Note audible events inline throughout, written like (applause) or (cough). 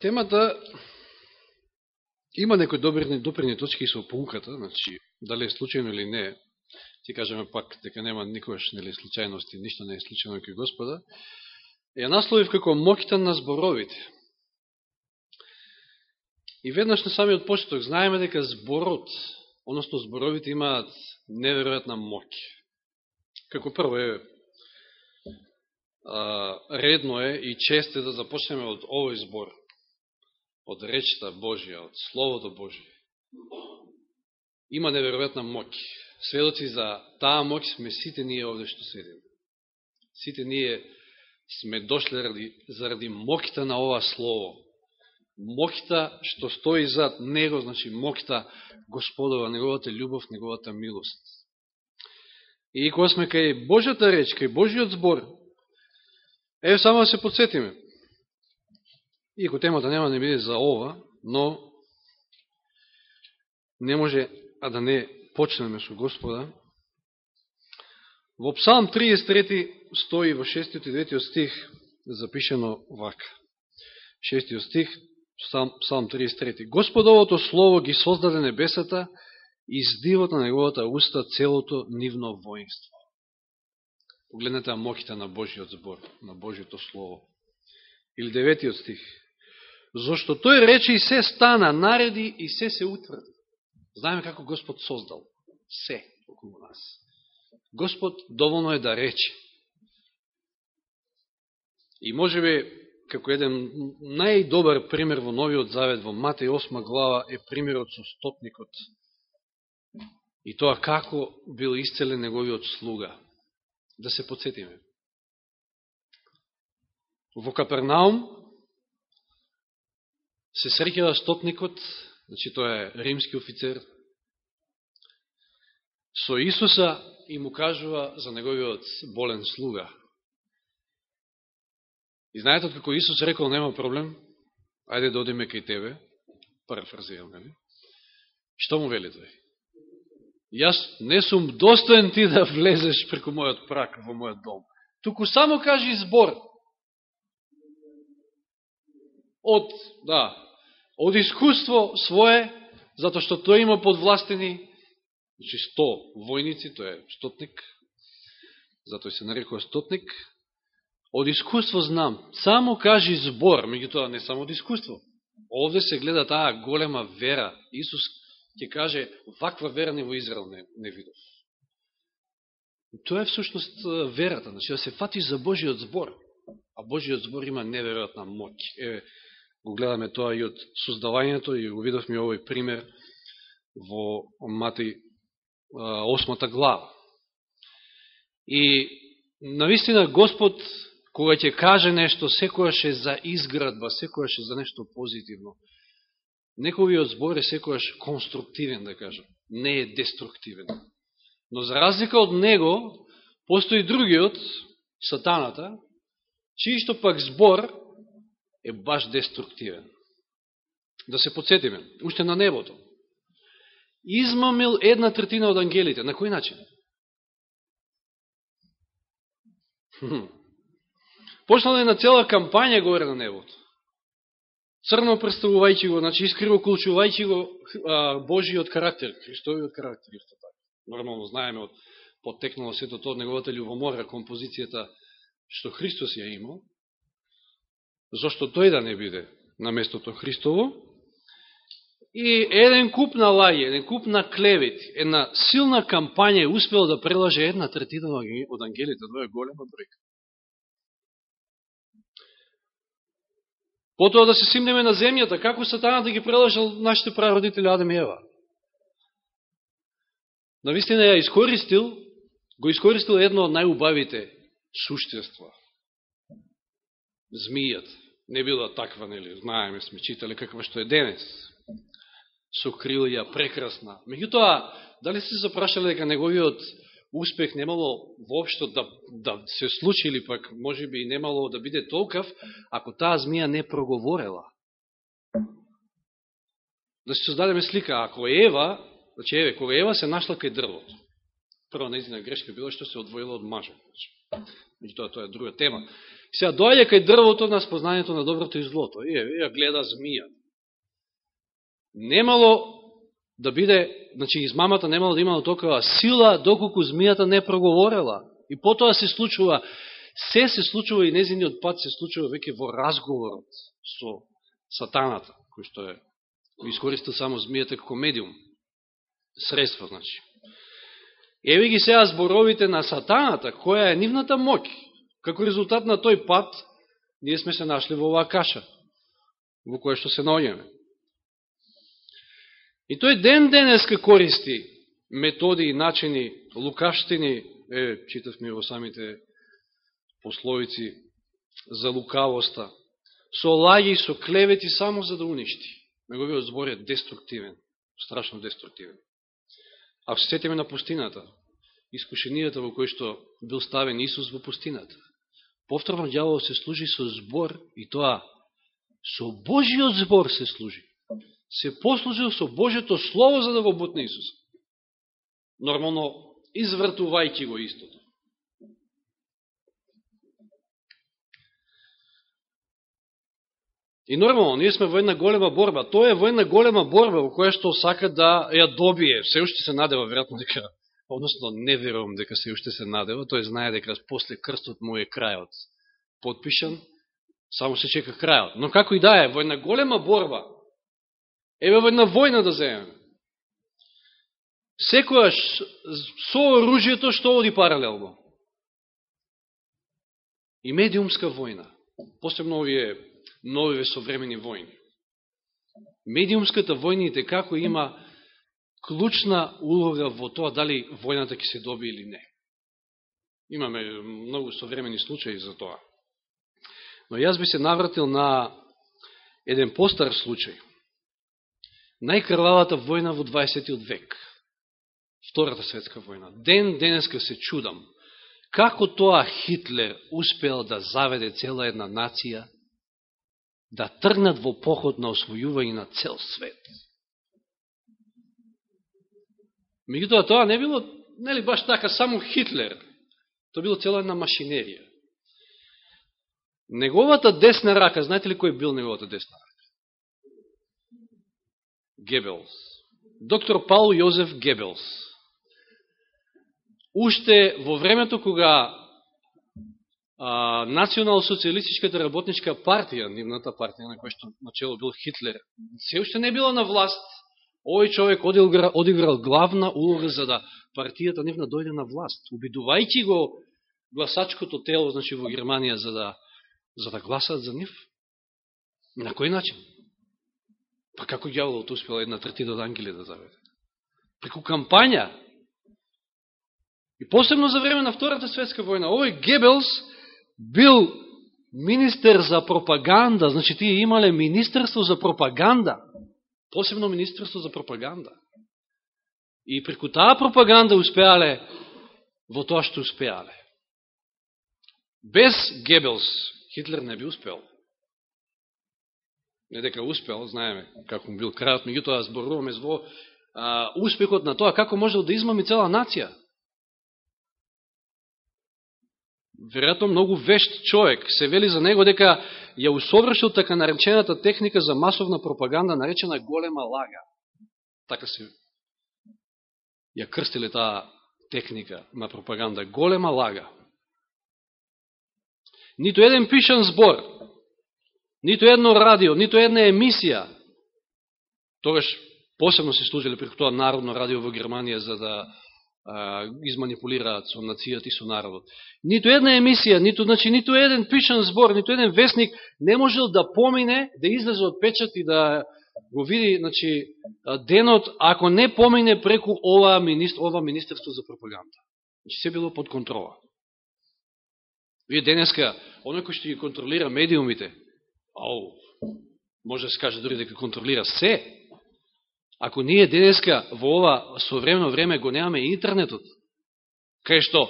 Темата има некои добрини, допрени точки со поуката, значи, дали е случајно или не, ти кажеме пак дека нема никојаш нели случајности, ништо не е случајно кај Господа, ја насловив како моките на зборовите. И веднаш на самиот почеток знаеме дека зборот, односно зборовите имаат неверојатна моќ. Како прво е редно е и чест е да започнеме од овој збор, од речта Божија, од Словото Божие. Има неверојатна моќ. Сведоци за таа моќ сме сите ние овде што седиме. Сите ние сме дошли заради, заради моќта на ова Слово. Моќта што стои зад Него, значи моќта Господова, Неговата љубов, Неговата милост. И кога сме кај Божјата реч, кај Божиот збор, е само да се подсетиме. Иако темата нема да не биде за ова, но не може а да не почнеме со Господа. Во Псалм 33 стои во 6 и 9 стих запишено вака. 6 стих, Псалм 33. Господовото Слово ги создаде небесата и здивот на неговата уста целото нивно воинство. Погледнете моките на Божиот збор, на Божиото Слово. Или деветиот стих. Зошто тој рече и се стана, нареди и се се утврди. Знаеме како Господ создал. Се околу нас. Господ доволно е да рече. И може би, како еден најдобар пример во Новиот Завет, во Матеј 8 глава, е примерот со стопникот И тоа како бил исцелен неговиот слуга да се подсетиме. Во Капернаум се среќава стотникот, значи тоа е римски офицер, со Исуса и му кажува за неговиот болен слуга. И знаете како Исус рекол нема проблем, ајде да одиме кај тебе, парафразирам, нели? Што му вели тој? Јас не сум достоен ти да влезеш преку мојот прак во мојот дом. Туку само кажи збор. Од, да, од искуство свое, затоа што тој има подвластени, значи 100 војници, тој е стотник, затоа се нарекува стотник, од искуство знам, само кажи збор, меѓутоа не само од искуство. Овде се гледа таа голема вера. Исус ќе каже, ваква вера не во Израел не, не видов. Тоа е всушност верата, значи да се фати за Божиот збор. А Божиот збор има неверојатна моќ. Еве, го гледаме тоа и од создавањето, и го видовме овој пример во Мати 8 глава. И навистина Господ, кога ќе каже нешто, секојаш е за изградба, секојаш е за нешто позитивно. Нековиот збор е секојаш конструктивен, да кажам, не е деструктивен. Но за разлика од него, постои другиот, сатаната, чијшто пак збор е баш деструктивен. Да се подсетиме, уште на небото. Измамил една третина од ангелите. На кој начин? Почнала е на цела кампања горе на небото црно представувајќи го, значи искриво колчувајќи го а, Божиот карактер, Христовиот карактер, исто така. Нормално знаеме од подтекнало сето тоа од неговата љубомора, композицијата што Христос ја имал, зашто тој да не биде на местото Христово, и еден куп на лаје, еден куп на клевит, една силна кампања успела да прелаже една третина од ангелите, тоа е голема бројка. Потоа да се симнеме на земјата, како сатана да ги прелажал нашите прародители Адем и Ева. Навистина ја искористил, го искористил едно од најубавите суштества. змијата. Не била таква, нели, знаеме, сме читали каква што е денес. Со крилја, прекрасна. Меѓутоа, дали сте запрашале дека неговиот успех немало воопшто да, да се случи или пак може би немало да биде толкав, ако таа змија не проговорела. Да се создадеме слика, ако Ева, значи Еве, кога Ева се нашла кај дрвото, прва неизина грешка била што се одвоила од мажа. Значи, меѓутоа, тоа, тоа е друга тема. Сега доаѓа кај дрвото на спознанието на доброто и злото. И ја гледа змија. Немало да биде, значи измамата немало да имало токава сила, доколку змијата не проговорела. И потоа се случува, се се случува и незиниот пат се случува веќе во разговорот со сатаната, кој што е искористил само змијата како медиум. Средство, значи. Еве ги сега зборовите на сатаната, која е нивната моќ. Како резултат на тој пат, ние сме се нашли во оваа каша, во која што се наоѓаме. И тој ден денеска користи методи и начини, лукаштини, е, читавме во самите пословици за лукавоста, со лаги, со клевети, само за да уништи. Неговиот збор е деструктивен, страшно деструктивен. Ако се сетиме на пустината, искушенијата во кој што бил ставен Исус во пустината, повторно дјавол се служи со збор и тоа со Божиот збор се служи се послужил со Божиото Слово за да го бутне Исус. Нормално, извртувајќи го истото. И нормално, ние сме во една голема борба. Тоа е во една голема борба во која што сака да ја добие. Се уште се надева, вероятно, дека, односно не верувам дека се уште се надева, тој знае дека после крстот му е крајот подпишан, само се чека крајот. Но како и да е, во една голема борба, Еве во една војна да земеме. Секојаш со оружието што оди паралелно. И медиумска војна. Посебно овие новиве современи војни. Медиумската војните како има клучна улога во тоа дали војната ќе се доби или не. Имаме многу современи случаи за тоа. Но јас би се навратил на еден постар случај најкрвавата војна во 20. век. Втората светска војна. Ден денеска се чудам. Како тоа Хитлер успел да заведе цела една нација да тргнат во поход на освојување на цел свет? Меѓутоа, тоа не било, нели баш така, само Хитлер. Тоа било цела една машинерија. Неговата десна рака, знаете ли кој бил неговата десна рака? Гебелс. Доктор Паул Јозеф Гебелс. Уште во времето кога а, Национал-социалистичката работничка партија, нивната партија на која што начело бил Хитлер, се уште не била на власт, овој човек одиграл, одиграл главна улога за да партијата нивна дојде на власт, убедувајќи го гласачкото тело, значи во Германија, за да, за да гласат за нив. На кој начин? Па како јаволот успела една третина од ангели да заведе? Преку кампања. И посебно за време на Втората светска војна. Овој Гебелс бил министер за пропаганда. Значи, тие имале министерство за пропаганда. Посебно министерство за пропаганда. И преку таа пропаганда успеале во тоа што успеале. Без Гебелс Хитлер не би успел не дека успел, знаеме како му бил крајот, меѓутоа зборуваме зво а, успехот на тоа како можел да измами цела нација. Веројатно многу вешт човек се вели за него дека ја усовршил така наречената техника за масовна пропаганда, наречена голема лага. Така се ја крстиле таа техника на пропаганда. Голема лага. Нито еден пишан збор, нито едно радио, нито една емисија, тогаш посебно се служили преку тоа Народно радио во Германија за да изманипулираат со нацијата и со народот. Ниту една емисија, ниту, значи, ниту еден пишан збор, ниту еден вестник не можел да помине, да излезе од печат и да го види значи, денот, ако не помине преку ова, министр, ова Министерство за пропаганда. Значи, се било под контрола. Вие денеска, оној кој што ги контролира медиумите, Ау, може да се каже дори дека контролира се. Ако ние денеска во ова современо време го немаме интернетот, кај што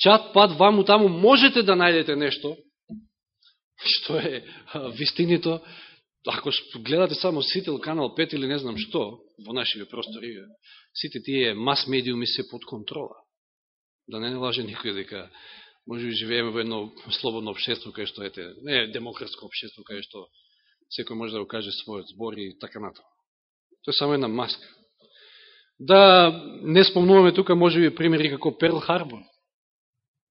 чат пат ваму таму можете да најдете нешто, што е вистинито, ако гледате само Сител, Канал 5 или не знам што, во нашите простори, сите тие мас медиуми се под контрола. Да не лаже никој дека може би живееме во едно слободно обшество, кај што ете, не демократско обшество, кај што секој може да го каже својот збор и така нато. Тоа е само една маска. Да не спомнуваме тука, може би, примери како Перл Харбор.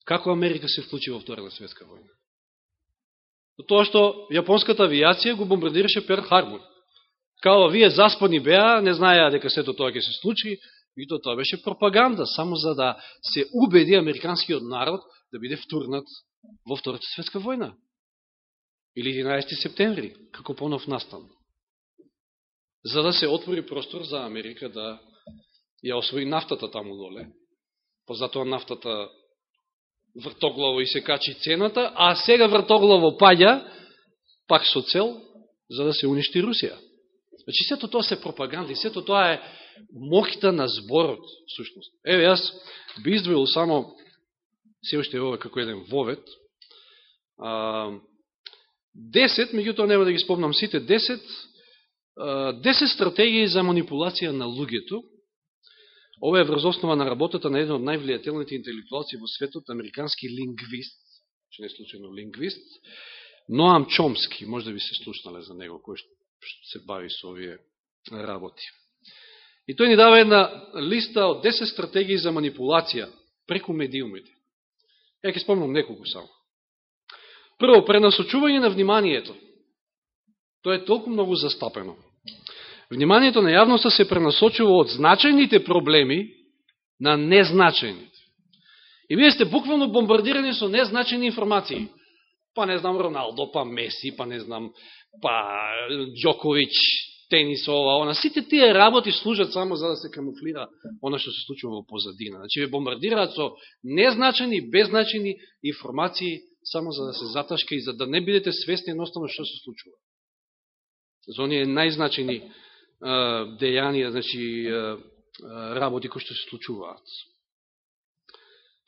Како Америка се вклучи во Втората светска војна? Тоа што јапонската авиација го бомбардираше Перл Харбор. Као вие заспани беа, не знаеа дека сето тоа ќе се случи, и то тоа беше пропаганда, само за да се убеди американскиот народ да биде втурнат во Втората светска војна. Или 11. септември, како понов настан. За да се отвори простор за Америка да ја освои нафтата таму доле. Па Позатоа нафтата вртоглаво и се качи цената, а сега вртоглаво паѓа, пак со цел, за да се уништи Русија. Значи, сето тоа се пропаганда и сето тоа е мохта на зборот, сушност. Еве, јас би издвоил само, се уште ова како еден вовет, а, 10, меѓутоа нема да ги спомнам сите, 10, 10 стратегии за манипулација на луѓето. Ова е врз основа на работата на еден од највлијателните интелектуалци во светот, американски лингвист, че не случайно лингвист, Ноам Чомски, може да би се слушнале за него, кој се бави со овие работи. И тој ни дава една листа од 10 стратегии за манипулација преку медиумите. Ја ќе спомнам неколку само. Прво, пренасочување на вниманието. Тоа е толку многу застапено. Вниманието на јавноста се пренасочува од значајните проблеми на незначајните. И вие сте буквално бомбардирани со незначајни информации. Па не знам Роналдо, па Меси, па не знам, па Джокович, тенис, ова, она. Сите тие работи служат само за да се камуфлира оно што се случува во позадина. Значи, ве бомбардираат со незначени, беззначени информации само за да се заташка и за да не бидете свесни едноставно што се случува. За оние најзначени дејанија, значи, работи кои што се случуваат.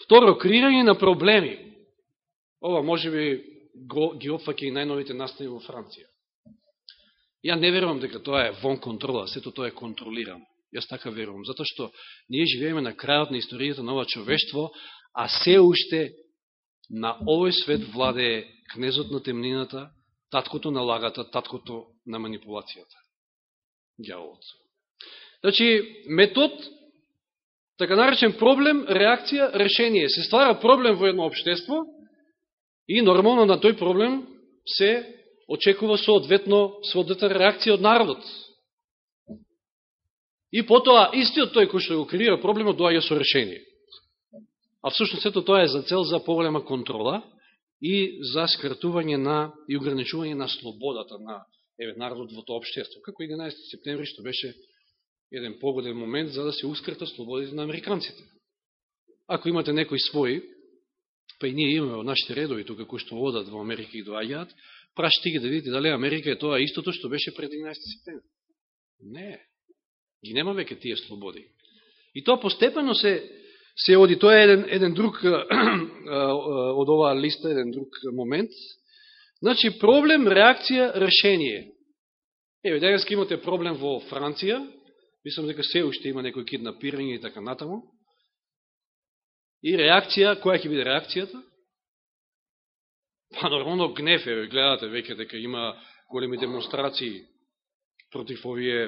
Второ, креирање на проблеми. Ова може би ги опфаќа и најновите настани во Франција. Ја не верувам дека тоа е вон контрола, сето тоа е контролирано. Јас така верувам, затоа што ние живееме на крајот на историјата на ова човештво, а се уште на овој свет владее кнезот на темнината, таткото на лагата, таткото на манипулацијата. Гјаволот. Значи, метод, така наречен проблем, реакција, решение. Се ствара проблем во едно обштество и нормално на тој проблем се очекува соодветно соодветна реакција од народот. И потоа истиот тој кој што го креира проблемот доаѓа со решение. А всушност сето тоа е за цел за поголема контрола и за скратување на и ограничување на слободата на еве народот во тоа општество, како 11 септември што беше еден погоден момент за да се ускрта слободите на американците. Ако имате некои своји, па и ние имаме во нашите редови тука кои што одат во Америка и доаѓаат, прашите ги да видите дали Америка е тоа истото што беше пред 11 септември. Не. Ги нема веќе тие слободи. И тоа постепено се се оди, тоа е еден, еден друг (clears throat) од оваа листа, еден друг момент. Значи, проблем, реакција, решение. Еве, денес имате проблем во Франција, мислам дека се уште има некој киднапирање и така натаму. И реакција, која ќе биде реакцијата? Па нормално гнев еве, гледате веќе дека има големи демонстрации против овие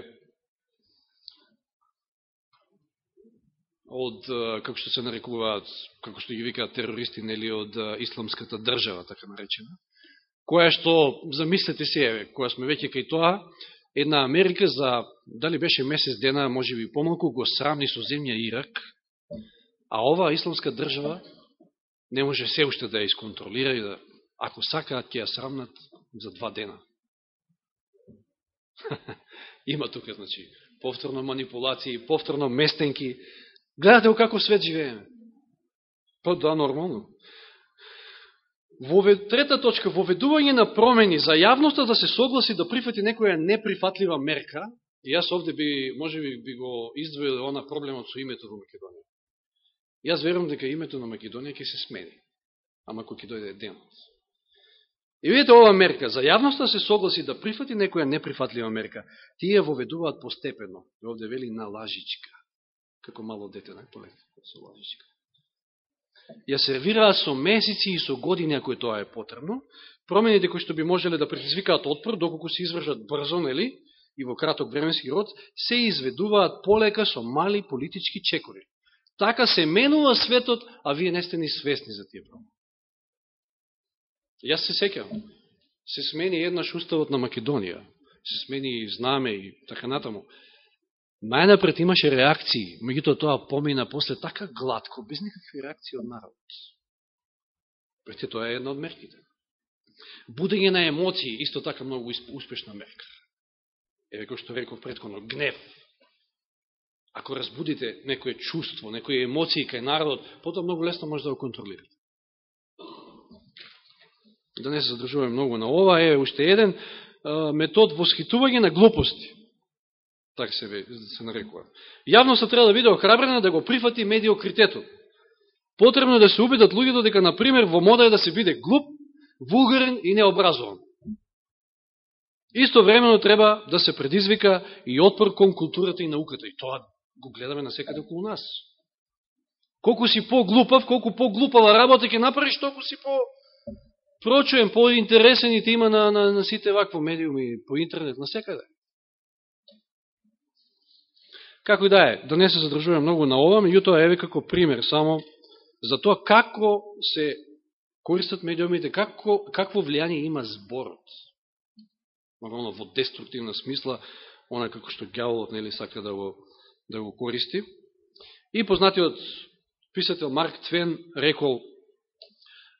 од, како што се нарекуваат, како што ги викаат терористи, нели, од исламската држава, така наречена, која што, замислете се, еве, која сме веќе кај тоа, една Америка за, дали беше месец дена, може би помалку, го срамни со земја Ирак, а ова исламска држава не може се уште да ја исконтролира и да, ако сакаат, ќе ја срамнат за два дена. (laughs) Има тука, значи, повторно манипулации, повторно местенки, Гледате како свет живееме. Па да, нормално. Во трета точка, воведување на промени за јавноста да се согласи да прифати некоја неприфатлива мерка, и јас овде би, може би, би го издвоил она проблемот со името на Македонија. Јас верувам дека името на Македонија ќе се смени, ама кој ќе дојде денот. И видите ова мерка, за јавноста се согласи да прифати некоја неприфатлива мерка. Тие воведуваат постепено. Овде вели на лажичка како мало дете на полет со лажичка ја сервираат со месеци и со години, ако е тоа е потребно, промените кои што би можеле да предизвикаат отпор, доколку се извршат брзо, нели, и во краток временски род, се изведуваат полека со мали политички чекори. Така се менува светот, а вие не сте ни свесни за тие промени. Јас се секам, Се смени еднаш уставот на Македонија. Се смени и знаме и така натаму. Најнапред имаше реакции, меѓутоа тоа помина после така гладко, без никакви реакции од народот. Прете тоа е една од мерките. Будење на емоции, исто така многу успешна мерка. Еве кој што реков предходно, гнев. Ако разбудите некое чувство, некои емоции кај народот, потоа многу лесно може да го контролирате. Да не се задржуваме многу на ова, е уште еден метод восхитување на глупости. Така се, се нарекува. Јавноста треба да биде охрабрена да го прифати медиокритетот. Потребно е да се убедат луѓето дека, на пример, во мода е да се биде глуп, вулгарен и необразован. Исто времено треба да се предизвика и отпор кон културата и науката. И тоа го гледаме на секаде околу нас. Колку си по-глупав, колку по-глупава работа ќе направиш, толку си по прочуем, по-интересен и те има на, на, на сите вакво медиуми, по интернет, на секаде. Како и да е, да не се задржуваме многу на ова, меѓутоа еве како пример само за тоа како се користат медиумите, како, какво влијание има зборот нормално во деструктивна смисла, она како што гјаволот нели сака да го, да го користи. И познатиот писател Марк Твен рекол,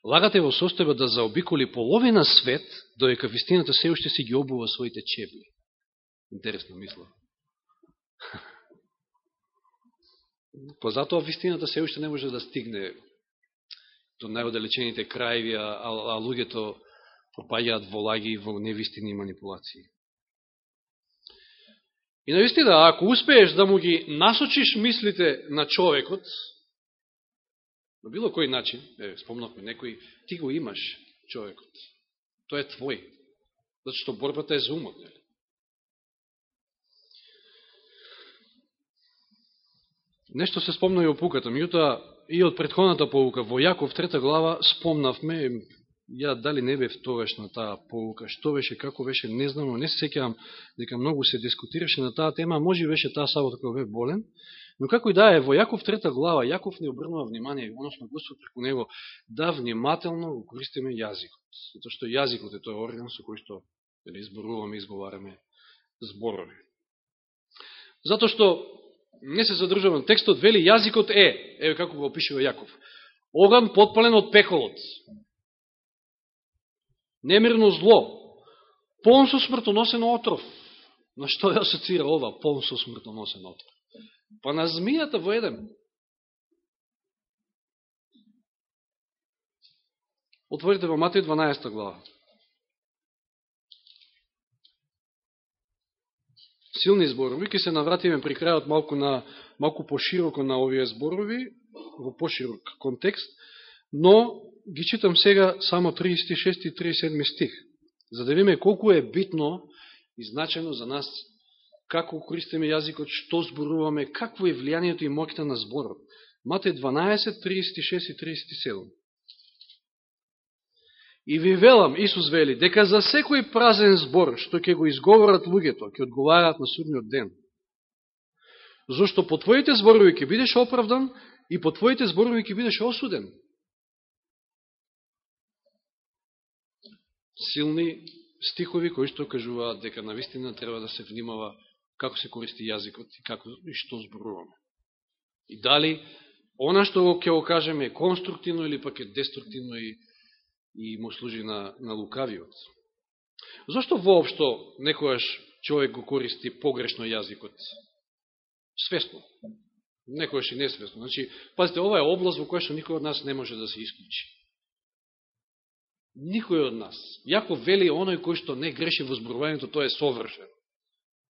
лагате во состојба да заобиколи половина свет, доека вистината се уште си ги обува своите чебли. Интересна мисла. (laughs) Па затоа вистината се уште не може да стигне до најодалечените крајви, а, а, а луѓето пропаѓаат во лаги и во невистини манипулации. И наистина, ако успееш да му ги насочиш мислите на човекот, на било кој начин, е, спомнахме некој, ти го имаш човекот. Тој е твој. Зато борбата е за умот. Нели? Нешто се спомна и опуката, меѓутоа и од предходната полука во Јаков трета глава спомнавме, ја дали не бев тогаш на таа полука, што беше, како беше, не знам, не се сеќавам дека многу се дискутираше на таа тема, може беше таа сабота кога бев болен, но како и да е, во Јаков трета глава, Јаков не обрнува внимание, односно Господ преку него, да внимателно го користиме јазикот, затоа што јазикот е тој орган со кој што дали, изборуваме, изговараме зборови. Затоа што не се задржувам, текстот вели јазикот е, еве како го опишува Јаков, оган подпален од пеколот, немирно зло, полн со смртоносен отров. На што ја асоцира ова, полн со смртоносен отров? Па на змијата во еден. Отворите во Матеј 12 глава. Силни зборови, ќе се навратиме при крајот малку, на, малку пошироко на овие зборови, во поширок контекст, но ги читам сега само 36 и 37 стих, за да видиме колку е битно и значено за нас како користиме јазикот, што зборуваме, какво е влијанието и моќта на зборот. Мате 12, 36 и 37. И ви велам, Исус вели, дека за секој празен збор, што ќе го изговорат луѓето, ќе одговараат на судниот ден. Зошто по твоите зборови ќе бидеш оправдан и по твоите зборови ќе бидеш осуден. силни стихови кои што кажуваат дека на вистина треба да се внимава како се користи јазикот и како и што зборуваме. И дали она што ќе го кажеме е конструктивно или пак е деструктивно и, и му служи на, на лукавиот. Зошто воопшто некојаш човек го користи погрешно јазикот? Свесно. Некојаш и несвесно. Значи, пазите, ова е област во која што никој од нас не може да се исклучи. Никој од нас. Јако вели оној кој што не греши во зборувањето, тој е совршен.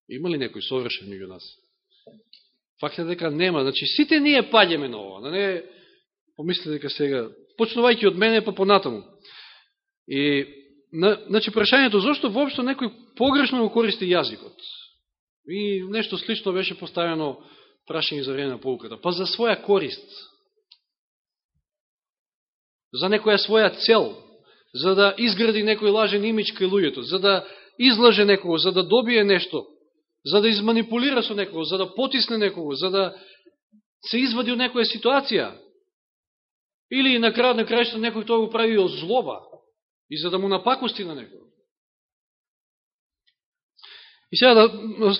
Има ли некој совршен меѓу нас? Факт е дека нема. Значи, сите ние паѓаме на ова. Да не помислите дека сега, почнувајќи од мене, па понатаму. И, на, значи, прашањето, зашто воопшто некој погрешно го користи јазикот? И нешто слично беше поставено прашање за време на полуката. Па за своја корист. за некоја своја цел, за да изгради некој лажен имидж кај луѓето, за да излаже некого, за да добие нешто, за да изманипулира со некого, за да потисне некого, за да се извади од некоја ситуација. Или на крај на крајшто некој тоа го прави од злоба и за да му напакости на некој. И сега да, да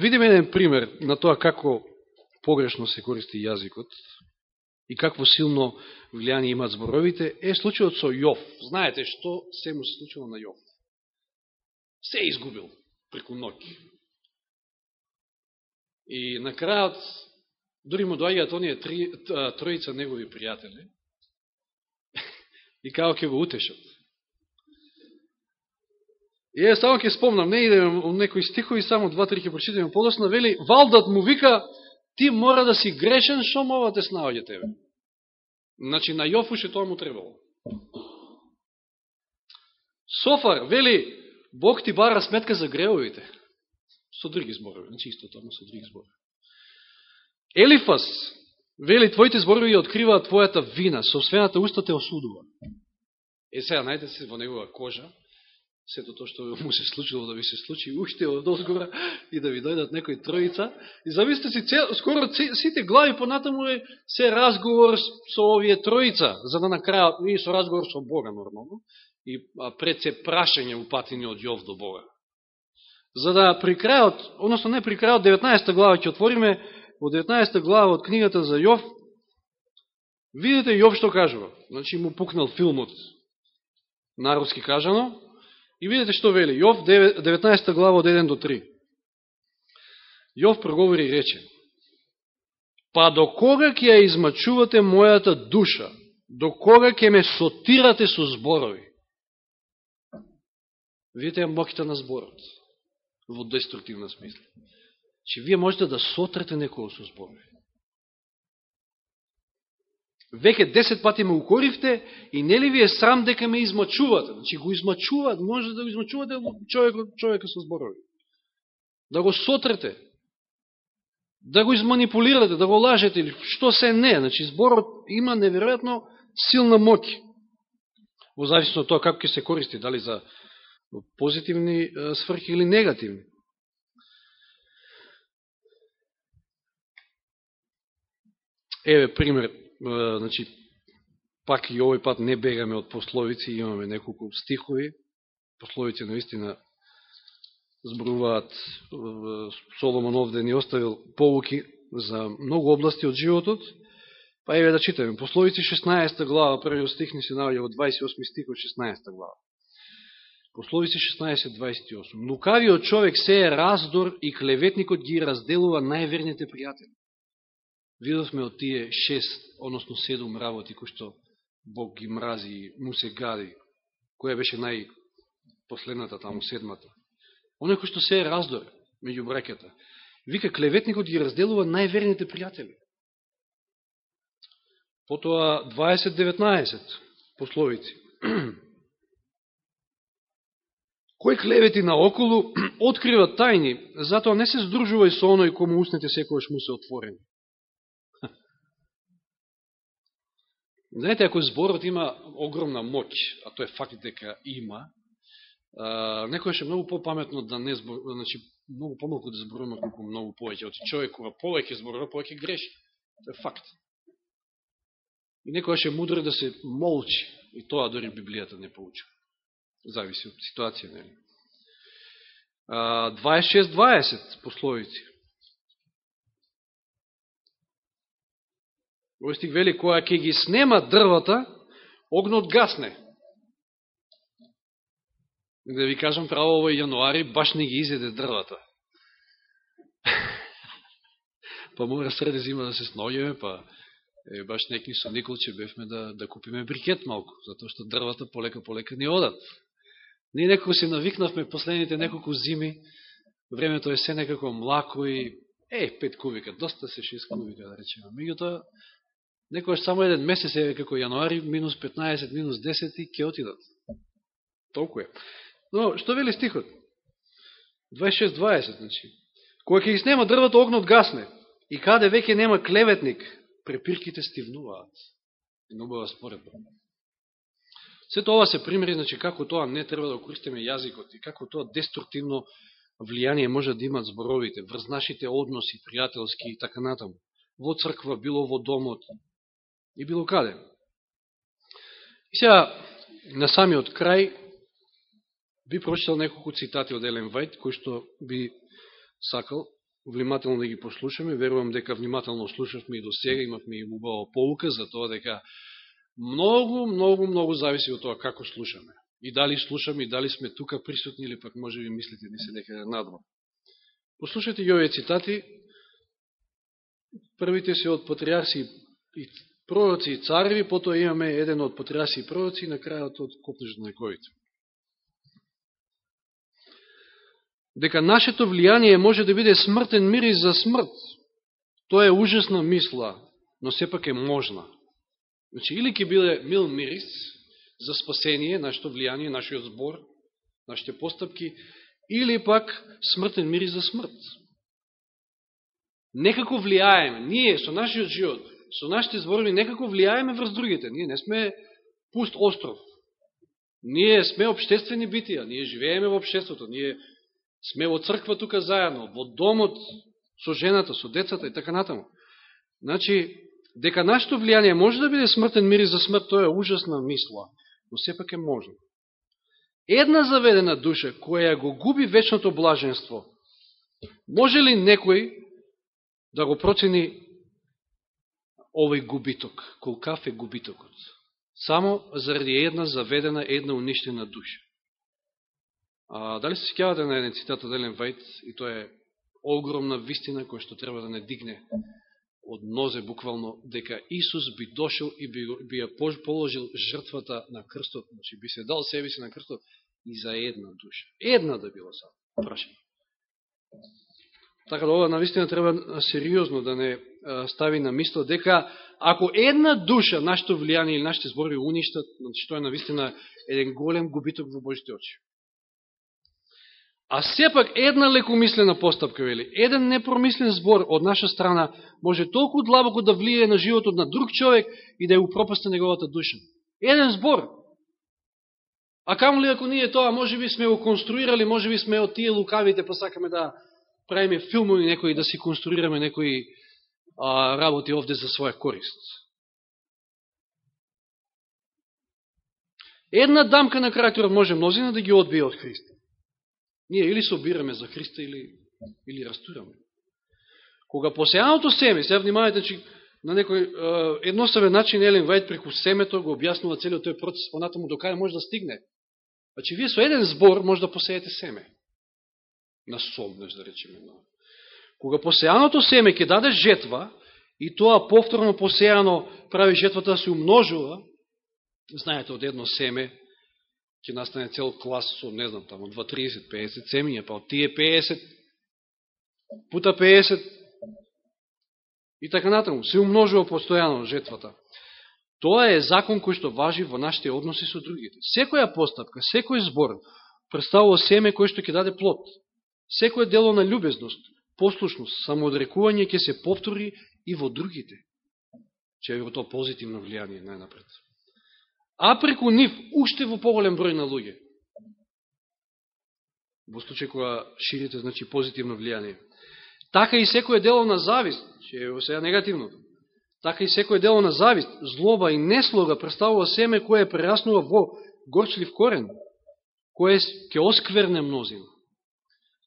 видиме еден пример на тоа како погрешно се користи јазикот и какво силно влијание имат зборовите, е случајот со Јов. Знаете што се му се случило на Јов? Се изгубил преку ноќ. И на крајот, дори му доаѓаат оние три, тројица негови пријатели, (laughs) и као ќе го утешат. И е, само ќе спомнам, не идем у некои стихови, само два-три ќе прочитаме подосна, вели, Валдат му вика, ти мора да си грешен, шо мова те снаоѓа тебе. Значи, на Јофуше тоа му требало. Софар, вели, Бог ти бара сметка за греовите. Со други зборови, значи исто тоа, со други зборови. Елифас, вели, твоите зборови ја откриваат твојата вина, собствената уста те осудува. Е, сега, најдете се во негова кожа, сето тоа што му се случило да ви се случи уште од озгора и да ви дојдат некој троица. И замислите си, цел, скоро сите глави понатаму е се разговор со овие троица, за да накраја и со разговор со Бога нормално, и пред се прашање упатени од Јов до Бога. За да при крајот, односно не при крајот, 19 глава ќе отвориме, во 19 глава од книгата за Јов, видите Јов што кажува. Значи му пукнал филмот, на руски кажано, И видите што вели, Јов 19 глава од 1 до 3. Јов проговори и рече, Па до кога ќе ја измачувате мојата душа? До кога ќе ме сотирате со зборови? Видите ја моките на зборот во деструктивна смисла. Че вие можете да сотрете некој со зборови веќе 10 пати ме укоривте и нели ви е срам дека ме измачувате? Значи го измачуваат, може да го измачувате човек, човекот со зборови. Да го сотрете, да го изманипулирате, да го лажете или што се не. Значи зборот има неверојатно силна моќ. Во зависно од тоа како ќе се користи, дали за позитивни сврхи или негативни. Еве пример значи, пак и овој пат не бегаме од пословици, имаме неколку стихови. Пословици наистина зборуваат, Соломон овде ни оставил полуки за многу области од животот. Па еве да читаме. Пословици 16 глава, првиот стих ни се наоѓа во 28 стих од 16 глава. Пословици 16.28. Нукавиот човек се е раздор и клеветникот ги разделува најверните пријатели видовме од тие шест, односно седум работи кои што Бог ги мрази и му се гади. Која беше најпоследната таму, седмата? Оне кој што се е раздор меѓу бракета. Вика, клеветникот ги разделува најверните пријатели. Потоа 20.19 пословици. (clears throat) Кој клевети наоколу (clears throat) открива тајни, затоа не се здружувај со оној кому устните секојаш му се отворени. Знаете, ако зборот има огромна моќ, а тоа е факт дека има, некој ше многу попаметно да не збор, значи многу помалку да зборуваме колку многу повеќе. Оти човек кога повеќе зборува, повеќе греши. Тоа е факт. И некој ше мудро да се молчи. И тоа дори Библијата не поучува. Зависи од ситуација, нели? 26-20 пословици. Овој стих вели, која ќе ги снема дрвата, огнот гасне. Да ви кажам, право овој јануари баш не ги изеде дрвата. (laughs) па мора среде зима да се сногиме, па е, баш некни со Николче бевме да, да купиме брикет малку, затоа што дрвата полека-полека ни одат. Ние некако се навикнавме последните неколку зими, времето е се некако млако и е, пет кубика, доста се шест кубика, да речеме. Меѓутоа, Некојаш само еден месец еве како јануари, минус 15, минус 10 и ќе отидат. Толку е. Но, што вели стихот? 26.20, значи. Која ќе ги снема дрвото, огнот гасне. И каде веќе нема клеветник, препирките стивнуваат. Нобава споредба. Сето ова се примери, значи, како тоа не треба да користиме јазикот и како тоа деструктивно влијание може да имат зборовите врз нашите односи, пријателски и така натаму. Во црква, било во домот и било каде. И сега, на самиот крај, би прочитал неколку цитати од Елен Вајд, кои што би сакал внимателно да ги послушаме. Верувам дека внимателно слушавме и до сега, имавме и убава полука за тоа дека многу, многу, многу зависи од тоа како слушаме. И дали слушаме, и дали сме тука присутни, или пак може би мислите ни се некаде надвор. Послушайте ги овие цитати. Првите се од патриарси и пророци и цареви, потоа имаме еден од потраси и пророци на крајот од копнежот на нековите. Дека нашето влијание може да биде смртен мирис за смрт, тоа е ужасна мисла, но сепак е можна. Значи, или ќе биде мил мирис за спасение, нашето влијание, нашиот збор, нашите постапки, или пак смртен мирис за смрт. Некако влијаеме, ние со нашиот живот, со нашите зборови, некако влијаеме врз другите. Ние не сме пуст остров. Ние сме обштествени битија, ние живееме во обштеството, ние сме во црква тука заедно, во домот, со жената, со децата и така натаму. Значи, дека нашето влијание може да биде смртен мир и за смрт, тоа е ужасна мисла, но сепак е можно. Една заведена душа, која го губи вечното блаженство, може ли некој да го процени овој губиток? Колкав е губитокот? Само заради една заведена, една уништена душа. А, дали се скјавате на еден цитат од Елен Вајт, и тоа е огромна вистина која што треба да не дигне од нозе буквално, дека Исус би дошел и би, би ја положил жртвата на крстот, значи би се дал себе си на крстот и за една душа. Една да било само. Прашање. Така да ова навистина треба сериозно да не стави на мисло дека ако една душа нашето влијание или нашите збори уништат, значи тоа е навистина еден голем губиток во Божите очи. А сепак една лекомислена постапка, вели, еден непромислен збор од наша страна може толку длабоко да влие на животот на друг човек и да ја упропасте неговата душа. Еден збор. А камо ли ако ние тоа, може би сме го конструирали, може би сме од тие лукавите, па сакаме да правиме филмови некои, да си конструираме некои а, работи овде за своја корист. Една дамка на карактерот може мнозина да ги одбие од Христа. Ние или се обираме за Христа, или, или растураме. Кога посејаното семе, сега внимавајте, че на некој е, едноставен начин Елен Вајд преку семето го објаснува целиот тој процес, понатаму до кај може да стигне. Значи, вие со еден збор може да посеете семе. На сомнеш, да речеме. Кога посејаното семе ќе даде жетва, и тоа повторно посејано прави жетвата да се умножува, знаете, од едно семе, ќе настане цел клас со, не знам, тамо 2, 30, 50 семиња, па од тие 50, пута 50, и така натаму, се умножува постојано жетвата. Тоа е закон кој што важи во нашите односи со другите. Секоја постапка, секој збор представува семе кој што ќе даде плод. Секој дело на љубезност, послушност, самоодрекување ќе се повтори и во другите. Че е во тоа позитивно влијание најнапред а преку нив уште во поголем број на луѓе. Во случај кога ширите, значи, позитивно влијание. Така и секој дело на завист, че е сега негативно. така и секој дело на завист, злоба и неслога представува семе кое прераснува во горчлив корен, кое ќе оскверне мнозина.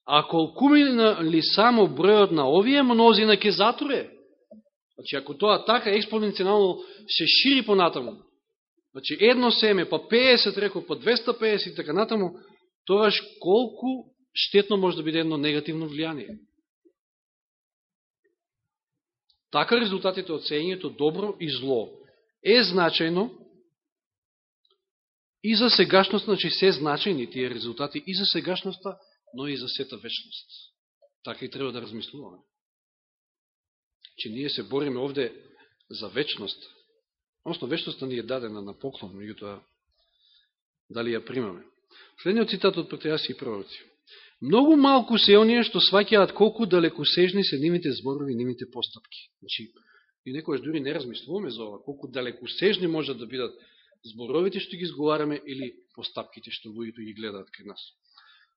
А колку ли само бројот на овие мнозина ќе затруе? Значи, ако тоа така експоненцијално се шири понатаму, Значи, едно семе, па 50, реков, па 250 и така натаму, тогаш колку штетно може да биде едно негативно влијание. Така резултатите од сењето добро и зло е значајно и за сегашност, значи се значајни тие резултати и за сегашноста, но и за сета вечност. Така и треба да размислуваме. Че ние се бориме овде за вечност, Осно, вечността ни е дадена на поклон, меѓутоа, дали ја примаме. Следниот цитат од Патриаси и пророци. Многу малку се оние што сваќаат колку далеко сежни се нивните зборови и постапки. Значи, и некојаш дури не размислуваме за ова, колку далеко сежни можат да бидат зборовите што ги изговараме или постапките што луѓето ги гледаат кај нас.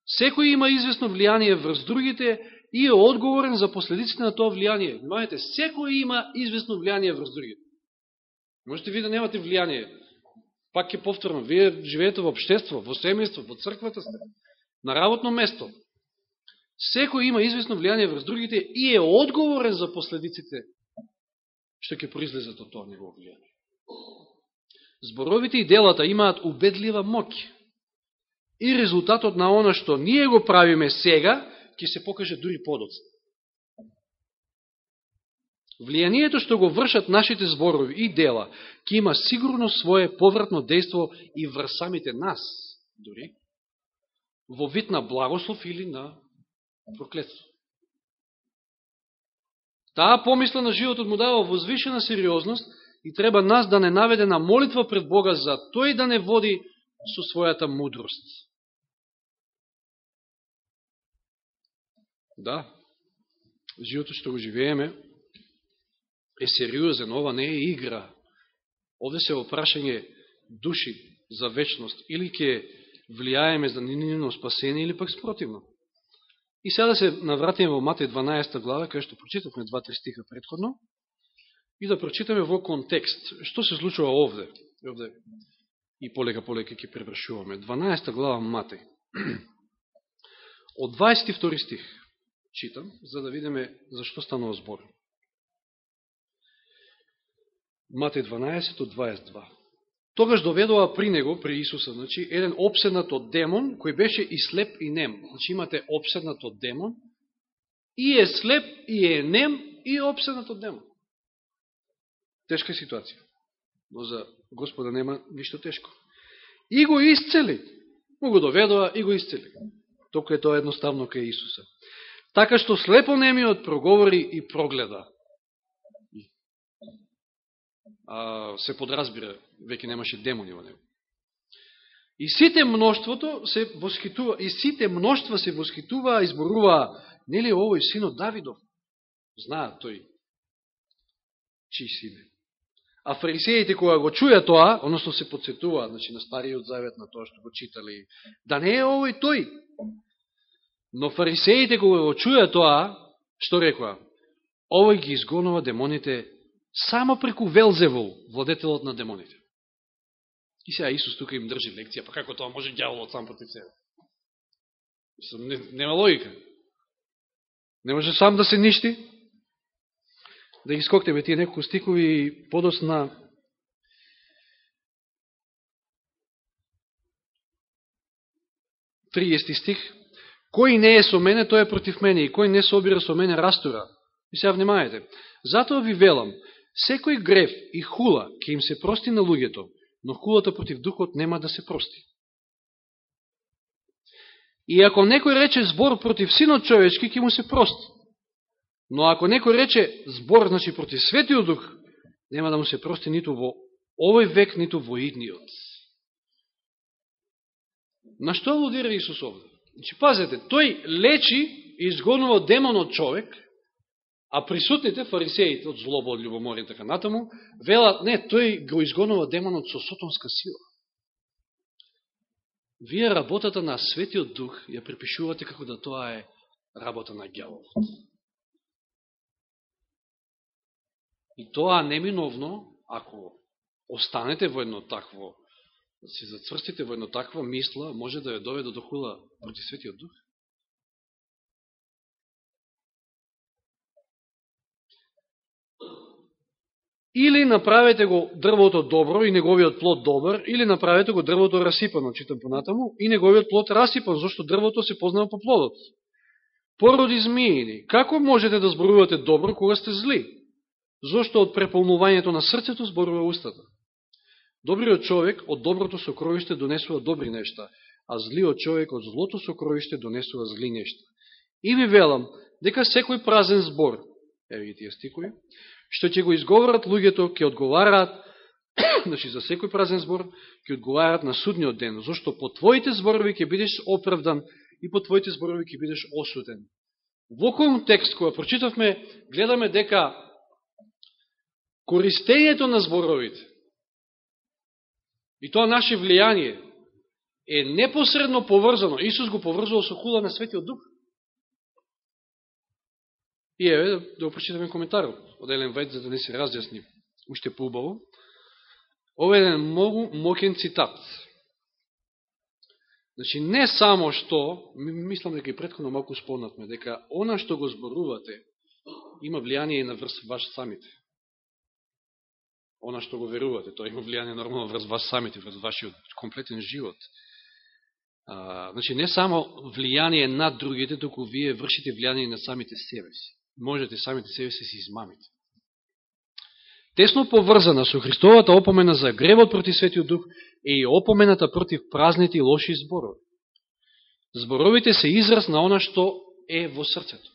Секој има известно влијание врз другите и е одговорен за последиците на тоа влијание. Внимавајте, секој има известно влијание врз другите. Можете ви да немате влијание. Пак ќе повторам, вие живеете во обштество, во семејство, во црквата на работно место. Секој има известно влијание врз другите и е одговорен за последиците што ќе произлезат од тоа негово влијание. Зборовите и делата имаат убедлива моќ. И резултатот на оно што ние го правиме сега, ќе се покаже дури подоцна. Влијанието што го вршат нашите зборови и дела, ќе има сигурно свое повратно дејство и врз самите нас, дури, во вид на благослов или на проклетство. Таа помисла на животот му дава возвишена сериозност и треба нас да не наведе на молитва пред Бога за тој да не води со својата мудрост. Да, животот што го живееме е сериозен, ова не е игра. Овде се опрашање души за вечност, или ќе влијаеме за нивно спасение, или пак спротивно. И сега да се навратиме во Матеј 12 глава, кај што прочитавме два-три стиха предходно, и да прочитаме во контекст. Што се случува овде? Овде и полека-полека ќе превршуваме. 12 глава Матеј. (clears throat) Од 22 стих читам, за да видиме зашто станува збор. Матеј 12 од 22. Тогаш доведува при него, при Исуса, значи, еден обседнат од демон, кој беше и слеп и нем. Значи имате обседнат од демон, и е слеп, и е нем, и е обседнат од демон. Тешка ситуација. Но за Господа нема ништо тешко. И го исцели. Му го доведува и го исцели. Току е тоа едноставно кај Исуса. Така што слепо немиот проговори и прогледа а, се подразбира, веќе немаше демони во него. И сите мноштвото се восхитува, и сите мноштва се восхитува, изборува, нели овој синот Давидов? Знаат тој чиј сине. А фарисеите кога го чуја тоа, односно се подсетуваат, значи на Стариот Завет, на тоа што го читали, да не е овој тој. Но фарисеите кога го чуја тоа, што рекоа? Овој ги изгонува демоните само преку Велзевол, владетелот на демоните. И сега Исус тука им држи лекција, па како тоа може дјаволот сам против себе? Не, нема логика. Не може сам да се ништи. Да ги скоктеме тие некои стикови подосна Триести стих. Кој не е со мене, тој е против мене, и кој не се обира со мене, растура. И сега внимајате. Затоа ви велам, Секој греф и хула ќе им се прости на луѓето, но хулата против духот нема да се прости. И ако некој рече збор против синот човечки, ќе му се прости. Но ако некој рече збор, значи против светиот дух, нема да му се прости ниту во овој век, ниту во идниот. На што алудира Исус овде? Значи, пазете, тој лечи и изгонува демонот човек, А присутните, фарисеите од злоба, од любоморие, така натаму, велат, не, тој го изгонува демонот со сотонска сила. Вие работата на Светиот Дух ја припишувате како да тоа е работа на гјаволот. И тоа неминовно, ако останете во едно такво, Да се зацврстите во едно таква мисла, може да ја доведе до хула против Светиот Дух. Или направете го дрвото добро и неговиот плод добар, или направете го дрвото расипано, читам понатаму, и неговиот плод расипан, зашто дрвото се познава по плодот. Породи змиени, како можете да зборувате добро кога сте зли? Зошто од преполнувањето на срцето зборува устата? Добриот човек од доброто сокровиште донесува добри нешта, а злиот човек од злото сокровиште донесува зли нешта. И ви велам, дека секој празен збор, еве и тие стикови, што ќе го изговорат луѓето, ќе одговараат, (clears throat) значи за секој празен збор, ќе одговараат на судниот ден, зашто по твоите зборови ќе бидеш оправдан и по твоите зборови ќе бидеш осуден. Во контекст, која прочитавме, гледаме дека користењето на зборовите И тоа наше влијание е непосредно поврзано. Исус го поврзувал со хула на Светиот Дух. И еве, да, да го прочитаме коментарот од Елен Вајд, за да не се разјасни уште поубаво. Ова е еден многу мокен цитат. Значи, не само што, мислам дека и предходно малку спомнатме, дека она што го зборувате има влијание и на врз ваш самите. Она што го верувате, тоа има влијание нормално врз вас самите, врз вашиот комплетен живот. А, значи, не само влијание на другите, току вие вршите влијание на самите себе си. Можете самите себе си се измамите тесно поврзана со Христовата опомена за гревот против Светиот Дух е и опомената против празните и лоши зборови. Зборовите се израз на она што е во срцето.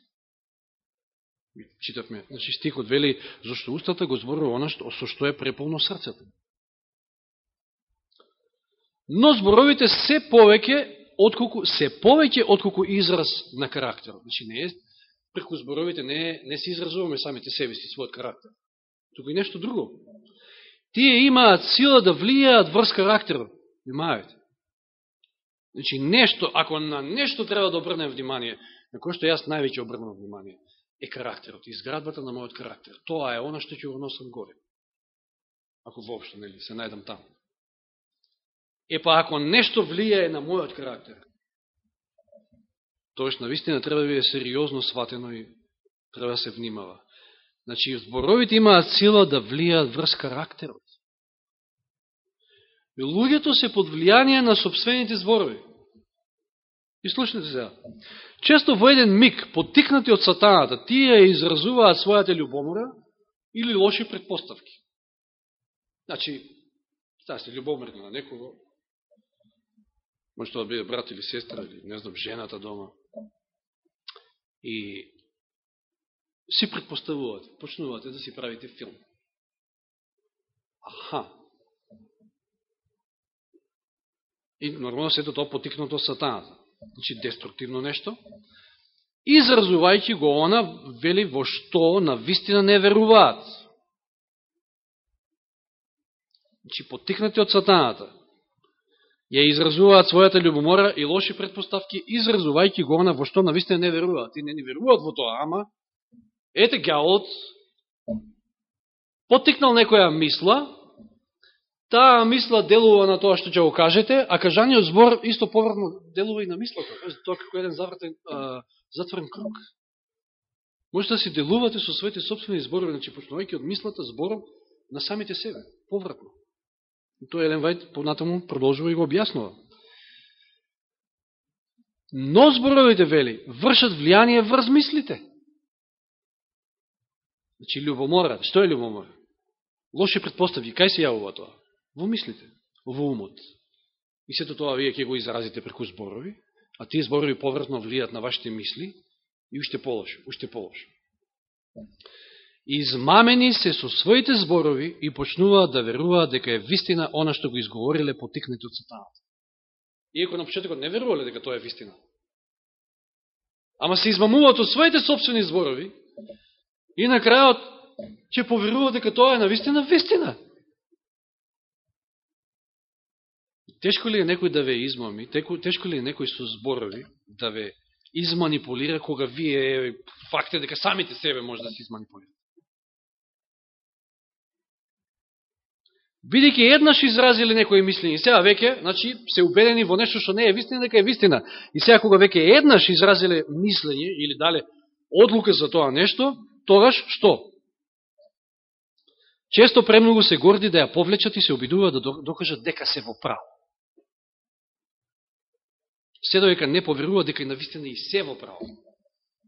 Читавме, значи стихот вели, зашто устата го зборува она што, со што е преполно срцето. Но зборовите се повеќе отколку се повеќе отколку израз на карактерот. Значи не е преку зборовите не не се изразуваме самите себе си својот карактер туку и нешто друго. Тие имаат сила да влијаат врз карактерот. Внимавајте. Значи, нешто, ако на нешто треба да обрнем внимание, на кое што јас највеќе обрнам внимание, е карактерот, изградбата на мојот карактер. Тоа е оно што ќе го носам горе. Ако воопшто, нели, се најдам таму. Е па ако нешто влијае на мојот карактер, тоеш на вистина треба да биде сериозно сватено и треба да се внимава. Значи, зборовите имаат сила да влијаат врз карактерот. И луѓето се под влијание на собствените зборови. И слушнете сега. Често во еден миг, потикнати од сатаната, тие изразуваат својата љубомора или лоши предпоставки. Значи, става се љубоморни на некого, може тоа да биде брат или сестра, или не знам, жената дома. И си предпоставувате, почнувате да си правите филм. Аха. И нормално сето тоа потикнато сатаната. Значи, деструктивно нешто. Изразувајќи го она, вели во што на вистина не веруваат. Значи, потикнати од сатаната. Ја изразуваат својата љубомора и лоши предпоставки, изразувајќи го она во што на вистина не веруваат. И не ни веруваат во тоа, ама Ете гјалот потикнал некоја мисла, таа мисла делува на тоа што ќе го кажете, а кажаниот збор исто повртно делува и на мислата. Тоа како еден завртен, а, затворен круг. Може да си делувате со своите собствени зборови, значи почнувајќи од мислата, збором на самите себе, повратно. И тоа Елен Вајд понатаму продолжува и го објаснува. Но зборовите, вели, вршат влијание врз мислите. Значи, любомора, што е любомора? Лоши предпоставки, кај се јавува тоа? Во мислите, во умот. И сето тоа вие ќе го изразите преку зборови, а тие зборови повратно влијат на вашите мисли и уште полошо, уште полошо. Измамени се со своите зборови и почнуваат да веруваат дека е вистина она што го изговориле потикнати од сатаната. Иако на почетокот не верувале дека тоа е вистина. Ама се измамуваат од своите собствени зборови И на крајот ќе поверува дека тоа е на вистина вистина. Тешко ли е некој да ве измами, тешко ли е некој со зборови да ве изманипулира, кога вие факт е дека самите себе може да се изманипулирате? Бидејќи еднаш изразили некои мислење, сега веќе, значи, се убедени во нешто што не е вистина, дека е вистина. И сега кога веќе еднаш изразиле мислење или дале одлука за тоа нешто, тогаш што? Често премногу се горди да ја повлечат и се обидуваат да докажат дека се во право. Се довека не поверува дека и навистина и се во право.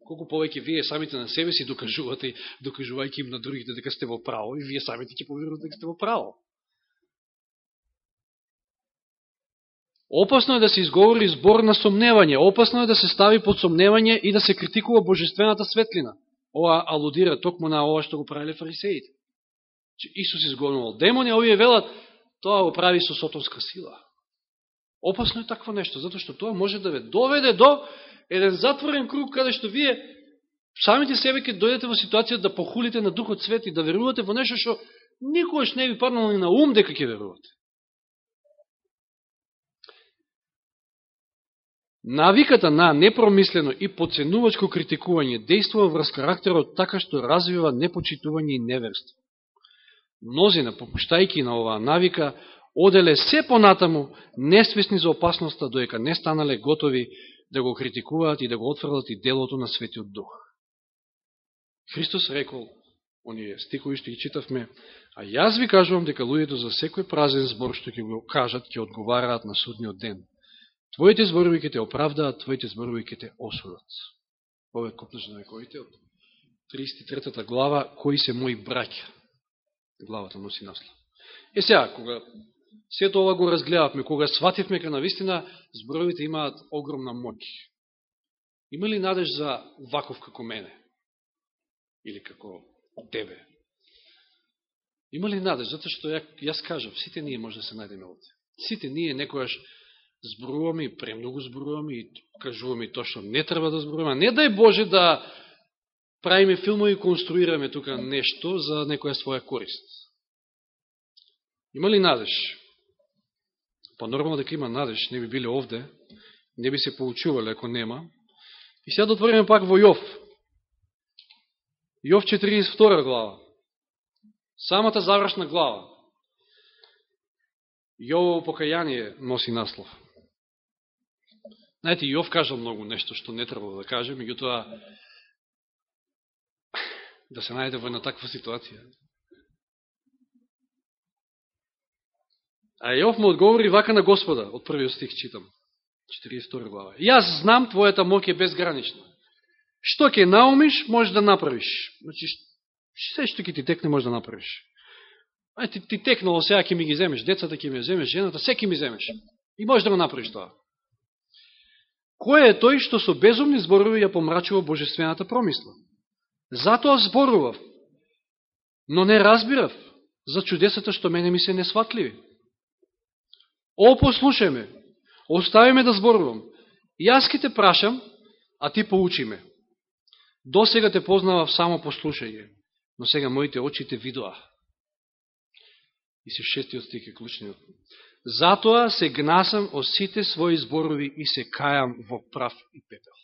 Колку повеќе вие самите на себе си докажувате, докажувајќи им на другите дека сте во право, и вие самите ќе поверувате дека сте во право. Опасно е да се изговори збор на сомневање, опасно е да се стави под сомневање и да се критикува божествената светлина. Ова алудира токму на ова што го правиле фарисеите. Че Исус изгонувал демони, а овие велат, тоа го прави со сотонска сила. Опасно е такво нешто, затоа што тоа може да ве доведе до еден затворен круг, каде што вие самите себе ке дојдете во ситуација да похулите на Духот Свет и да верувате во нешто што никогаш не ви паднало ни на ум дека ќе верувате. Навиката на непромислено и поценувачко критикување действува врз карактерот така што развива непочитување и неверство. Мнозина, попуштајки на оваа навика, оделе се понатаму несвесни за опасноста, доека не станале готови да го критикуваат и да го отврлат и делото на Светиот Дух. Христос рекол, оние стихови што ги читавме, а јас ви кажувам дека луѓето за секој празен збор што ќе го кажат, ќе одговараат на судниот ден. Твоите зборови ќе те оправдаат, твоите зборови ќе те осудат. Ова копнеш на вековите од 33 глава, кои се мои браќа. Главата носи наслов. Е сега, кога сето ова го разгледавме, кога свативме ка на вистина, зборовите имаат огромна моќ. Има ли надеж за ваков како мене? Или како тебе? Има ли надеж? Зато што ја, јас кажав, сите ние може да се најдеме овде. Сите ние некојаш зборуваме и премногу зборуваме и кажуваме тоа што не треба да зборуваме. Не дај Боже да правиме филмови и конструираме тука нешто за некоја своја корист. Има ли надеж? Па нормално дека има надеж, не би биле овде, не би се получувале ако нема. И сега да отвориме пак во Јов. Јов 42 глава. Самата завршна глава. Јовово покаяние носи наслов. Знаете, Јов кажал многу нешто што не требало да каже, меѓутоа да се најде во една таква ситуација. А Јов му одговори вака на Господа, од првиот стих читам, 42 глава. Јас знам, твојата мок е безгранична. Што ќе наумиш, можеш да направиш. Значи, се што ќе ти текне, можеш да направиш. А ти, ти текнало сега ќе ми ги земеш, децата ќе ми земеш, жената, се ќе ми земеш. И можеш да го направиш тоа. Кој е тој што со безумни зборови ја помрачува божествената промисла? Затоа зборував, но не разбирав за чудесата што мене ми се несватливи. О, послушајме, оставиме да зборувам. Јас ке те прашам, а ти поучиме. До сега те познавав само послушање, но сега моите очи те видоа. И се шестиот стик е клучниот. Затоа се гнасам о сите своји зборови и се кајам во прав и пепел.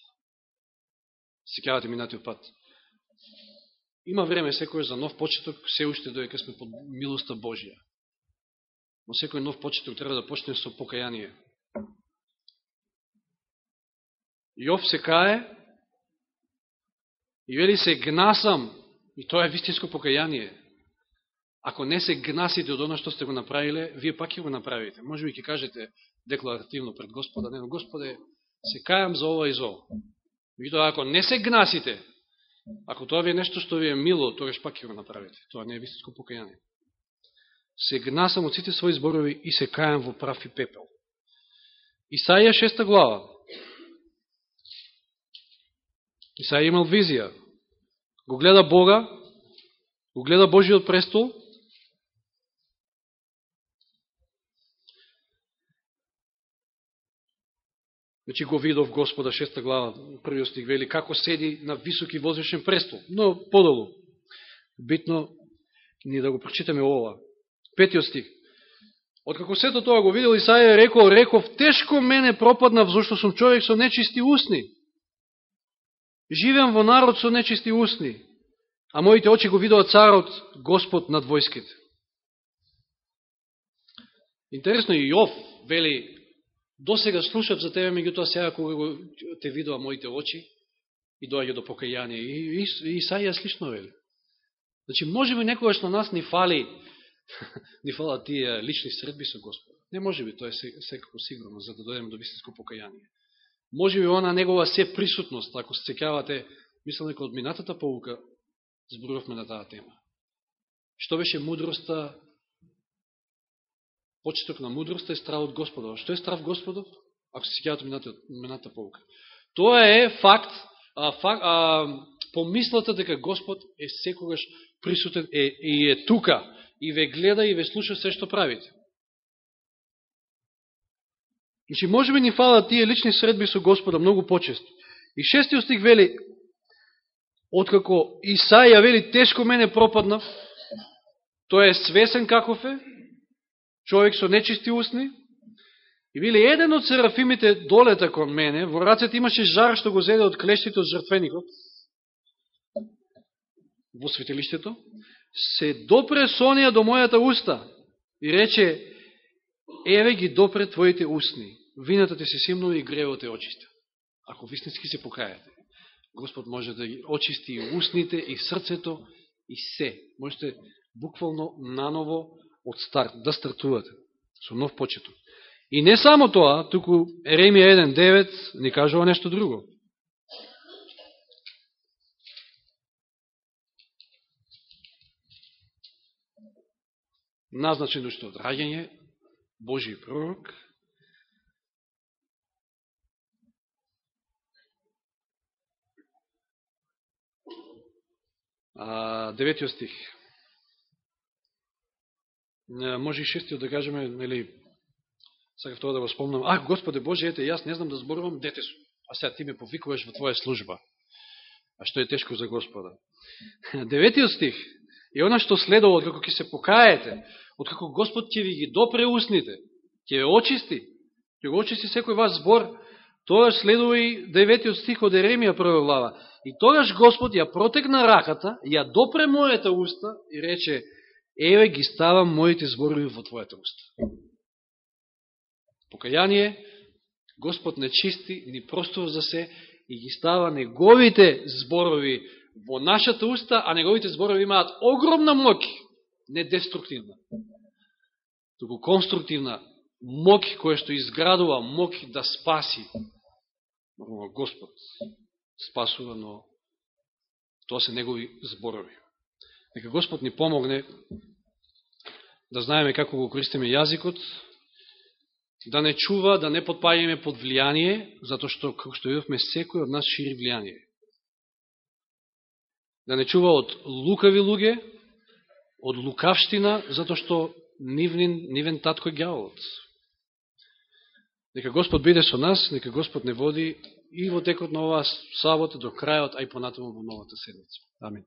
Секавате минатиот пат. Има време секој за нов почеток, се уште доека сме под милоста Божија. Но секој нов почеток треба да почне со покаяние. Јов се кае и вели се гнасам, и тоа е вистинско покаяние. Ако не се гнасите од оно што сте го направиле, вие пак ќе го направите. Може би ќе кажете декларативно пред Господа, не, но Господе, се кајам за ова и за ова. Меѓутоа, ако не се гнасите, ако тоа ви е нешто што ви е мило, тогаш пак ќе го направите. Тоа не е вистинско покаяние се гнасам од сите своји зборови и се кајам во прав и пепел. Исаија шеста глава. Исаија имал визија. Го гледа Бога, го гледа Божиот престол, Значи го видов Господа, шеста глава, првиот стих вели, како седи на високи возвишен престол. Но подолу. Битно ни да го прочитаме ова. Петиот стих. Откако сето тоа го видел Исаја рекол, реков, тешко мене пропаднав, зашто сум човек со нечисти усни. Живеам во народ со нечисти усни, а моите очи го видоа царот, Господ над војските. Интересно и Јов вели, досега слушав за тебе, меѓутоа сега кога го те видоа моите очи и доаѓа до покаяние. И, и, и Исаија слично вели. Значи, може би некогаш на нас ни фали (laughs) ни фала тие лични средби со Господ. Не може би, тоа е секако сигурно, за да дојдеме до вистинско покаяние. Може би она негова се присутност, ако се секавате, мислам дека од минатата полука зборувавме на таа тема. Што беше мудроста, почеток на мудроста е страв од Господов. Што е страв Господов? Ако се секавате минатата, минатата полука. Тоа е факт, а, факт а, помислата дека Господ е секогаш присутен е, и е тука и ве гледа и ве слуша се што правите. Значи, може би ни фалат тие лични средби со Господа многу почесто. И шестиот стих вели, откако Исаја вели, тешко мене пропаднав, тој е свесен каков е, човек со нечисти усни, И вели, еден од серафимите долета кон мене, во рацете имаше жар што го зеде од клештите од жртвеникот, во светилиштето, се допре сонија до мојата уста и рече, еве ги допре твоите устни, вината ти се симнува и гревот е очиста. Ако вистински се покајате, Господ може да ги очисти и устните, и срцето, и се. Можете буквално наново од старт, да стартувате со нов почеток. И не само тоа, туку Еремија 1.9 ни кажува нешто друго. Назначено што од раѓање, Божи пророк, деветиот стих. Може и шестиот да кажеме, нели, сакав тоа да го спомнам. Ах, Господе Боже, ете, јас не знам да зборувам, дете сум. А сега ти ме повикуваш во Твоја служба. А што е тешко за Господа. (laughs) Деветиот стих. И она што следува, откако ќе се покаете, откако Господ ќе ви ги допре устните, ќе ве очисти, ќе го очисти секој ваш збор, тоа следува и деветиот стих од Еремија прва глава. И тогаш Господ ја протегна раката, ја допре мојата уста и рече, еве ги ставам моите зборови во твојата уста. Покаяние, Господ не чисти ни простор за се и ги става неговите зборови во нашата уста, а неговите зборови имаат огромна моќ, не деструктивна, туку конструктивна моќ која што изградува моќ да спаси. Господ спасува, но тоа се негови зборови. Нека Господ ни помогне да знаеме како го користиме јазикот, да не чува, да не подпаѓаме под влијание, затоа што, како што видовме, секој од нас шири влијание. Да не чува од лукави луѓе, од лукавштина, затоа што нивен, нивен татко е гјавот. Нека Господ биде со нас, нека Господ не води и во текот на оваа сабота до крајот, а и понатаму во новата седмица. Амин.